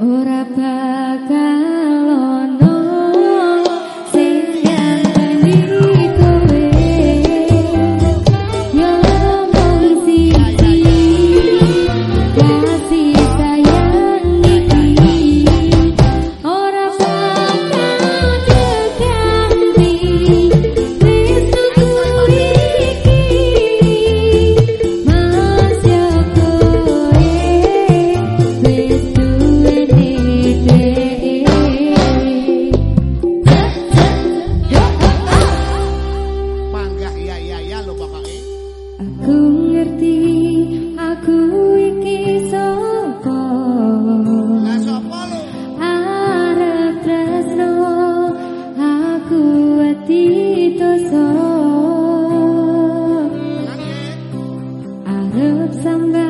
ora bakal Love somebody